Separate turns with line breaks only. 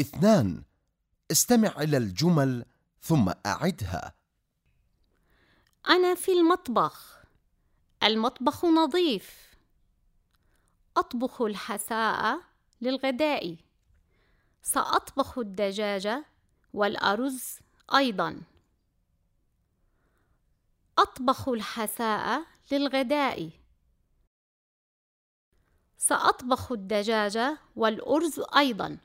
اثنان. استمع إلى الجمل ثم أعدها.
أنا في المطبخ. المطبخ نظيف. أطبخ الحساء للغداء. سأطبخ الدجاج والأرز أيضا. أطبخ الحساء للغداء. سأطبخ الدجاج والأرز أيضا.